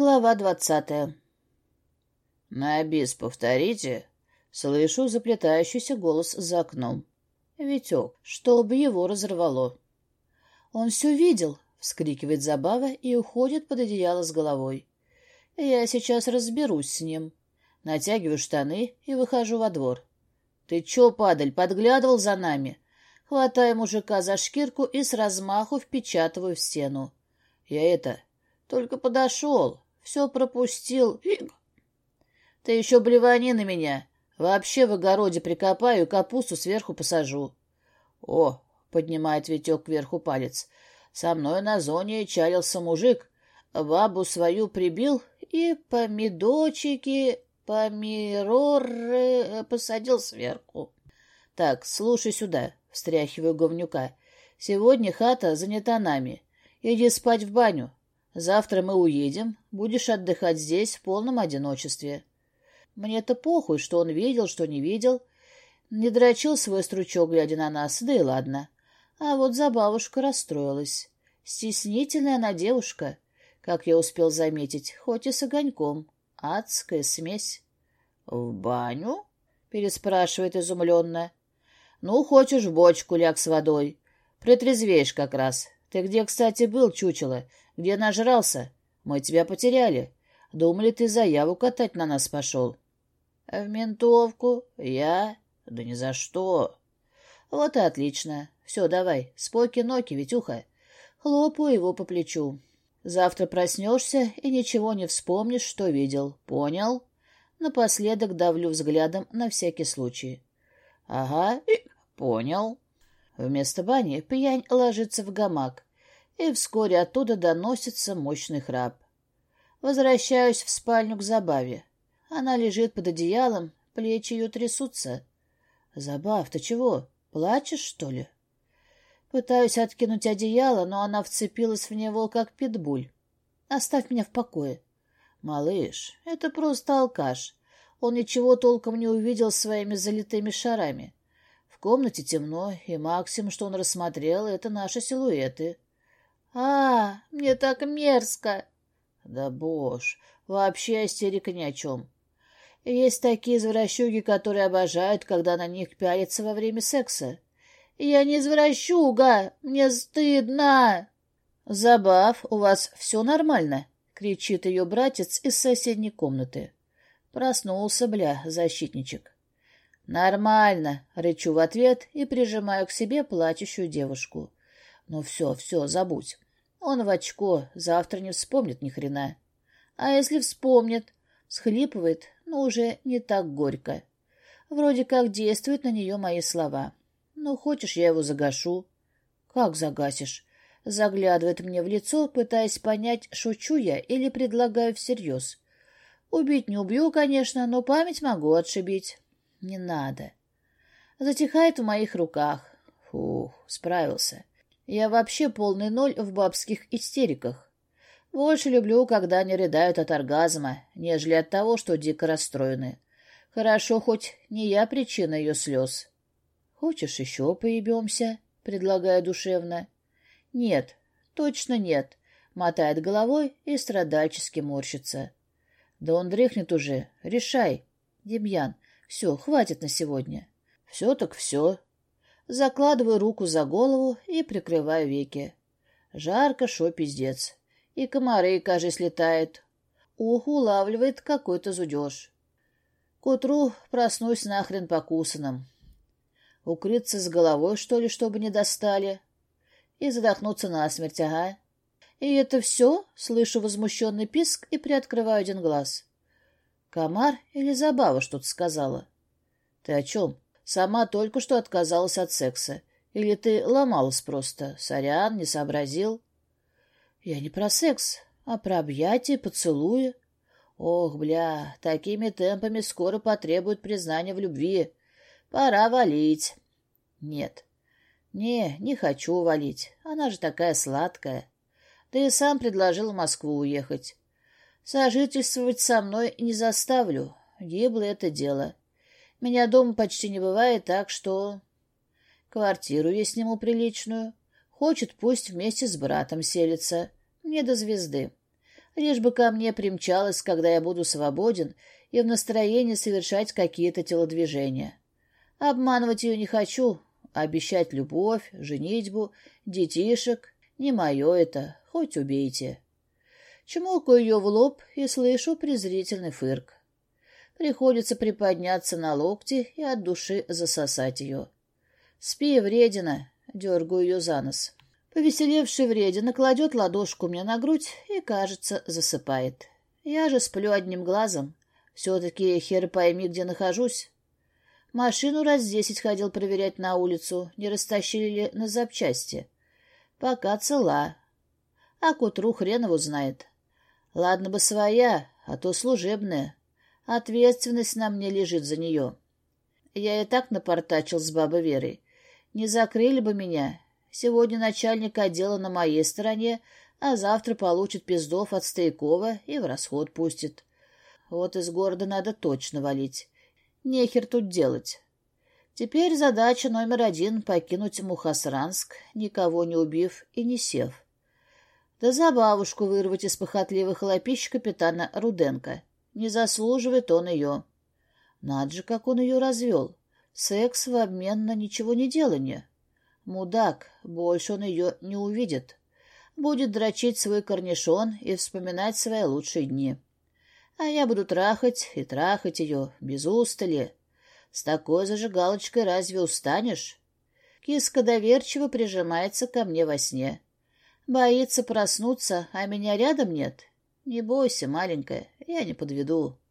Глава двадцатая. «На бис повторите?» Слышу заплетающийся голос за окном. Витек, чтобы его разорвало. «Он все видел!» — вскрикивает Забава и уходит под одеяло с головой. «Я сейчас разберусь с ним. Натягиваю штаны и выхожу во двор. Ты че, падаль, подглядывал за нами?» Хватаю мужика за шкирку и с размаху впечатываю в стену. Я это, только подошел, все пропустил. Ты еще блевани на меня. Вообще в огороде прикопаю капусту сверху посажу. О, поднимает Витек кверху палец. Со мной на зоне чалился мужик. Бабу свою прибил и помидочки, помироры посадил сверху. Так, слушай сюда. — встряхиваю говнюка. «Сегодня хата занята нами. Иди спать в баню. Завтра мы уедем, будешь отдыхать здесь в полном одиночестве». Мне-то похуй, что он видел, что не видел. Не дрочил свой стручок, глядя на нас, да и ладно. А вот за бабушка расстроилась. Стеснительная она девушка, как я успел заметить, хоть и с огоньком. Адская смесь. — В баню? — переспрашивает изумленно. Ну, хочешь в бочку ляг с водой. Притрезвеешь как раз. Ты где, кстати, был, чучело? Где нажрался? Мы тебя потеряли. Думали, ты заяву катать на нас пошел. В ментовку? Я? Да ни за что. Вот и отлично. Все, давай, споки-ноки, Витюха. Хлопаю его по плечу. Завтра проснешься и ничего не вспомнишь, что видел. Понял? Напоследок давлю взглядом на всякий случай. Ага, понял. Вместо бани пьянь ложится в гамак, и вскоре оттуда доносится мощный храп. Возвращаюсь в спальню к Забаве. Она лежит под одеялом, плечи ее трясутся. «Забав, ты чего, плачешь, что ли?» Пытаюсь откинуть одеяло, но она вцепилась в него, как питбуль. «Оставь меня в покое». «Малыш, это просто алкаш. Он ничего толком не увидел своими залитыми шарами. В комнате темно, и максимум, что он рассмотрел, — это наши силуэты. — А, мне так мерзко! — Да боже, вообще истерика ни о чем. Есть такие извращуги, которые обожают, когда на них пялятся во время секса. Я не извращуга, мне стыдно. Забав, у вас все нормально? — кричит ее братец из соседней комнаты. Проснулся, бля, защитничек. «Нормально», — рычу в ответ и прижимаю к себе плачущую девушку. «Ну все, все, забудь. Он в очко, завтра не вспомнит ни хрена. А если вспомнит, схлипывает, но уже не так горько. Вроде как действуют на нее мои слова. Ну, хочешь, я его загашу?» «Как загасишь?» Заглядывает мне в лицо, пытаясь понять, шучу я или предлагаю всерьез. Убить не убью, конечно, но память могу отшибить. Не надо. Затихает в моих руках. Фух, справился. Я вообще полный ноль в бабских истериках. Больше люблю, когда они рыдают от оргазма, нежели от того, что дико расстроены. Хорошо, хоть не я причина ее слез. Хочешь, еще поебемся? Предлагаю душевно. Нет, точно нет. Мотает головой и страдальчески морщится. Да он дрыхнет уже. Решай. Демьян, все, хватит на сегодня. Все так все. Закладываю руку за голову и прикрываю веки. Жарко, шо пиздец. И комары, кажется, летают. Ухо улавливает какой-то зудеж. К утру проснусь нахрен покусанным. Укрыться с головой, что ли, чтобы не достали? И задохнуться насмерть, ага. «И это все?» — слышу возмущенный писк и приоткрываю один глаз. «Комар или Забава что-то сказала?» «Ты о чем? Сама только что отказалась от секса. Или ты ломалась просто? Сорян, не сообразил?» «Я не про секс, а про объятия, поцелуи. Ох, бля, такими темпами скоро потребуют признания в любви. Пора валить». «Нет». «Не, не хочу валить. Она же такая сладкая. Да и сам предложил в Москву уехать. Сожительствовать со мной не заставлю. Гибло это дело. Меня дома почти не бывает, так что... Квартиру я сниму приличную. Хочет, пусть вместе с братом селится. Мне до звезды. Лишь бы ко мне примчалась, когда я буду свободен и в настроении совершать какие-то телодвижения. Обманывать ее не хочу, обещать любовь, женитьбу, детишек. Не мое это, хоть убейте. Чмокаю ее в лоб и слышу презрительный фырк. Приходится приподняться на локти и от души засосать ее. «Спи, вредина!» — дергаю ее за нос. Повеселевший вредина кладет ладошку мне на грудь и, кажется, засыпает. Я же сплю одним глазом. Все-таки хер пойми, где нахожусь. Машину раз десять ходил проверять на улицу, не растащили ли на запчасти. Пока цела. А к утру хрен его знает. Ладно бы своя, а то служебная. Ответственность на мне лежит за нее. Я и так напортачил с бабой Верой. Не закрыли бы меня. Сегодня начальник отдела на моей стороне, а завтра получит пиздов от Стоякова и в расход пустит. Вот из города надо точно валить. Нехер тут делать. Теперь задача номер один — покинуть Мухасранск, никого не убив и не сев. Да за бабушку вырвать из похотливых лапищ капитана Руденко. Не заслуживает он ее. Надо же, как он ее развел. Секс в обмен на ничего не делание. Мудак, больше он ее не увидит. Будет дрочить свой корнишон и вспоминать свои лучшие дни. А я буду трахать и трахать ее, без устали. С такой зажигалочкой разве устанешь? Киска доверчиво прижимается ко мне во сне. Боится проснуться, а меня рядом нет. Не бойся, маленькая, я не подведу.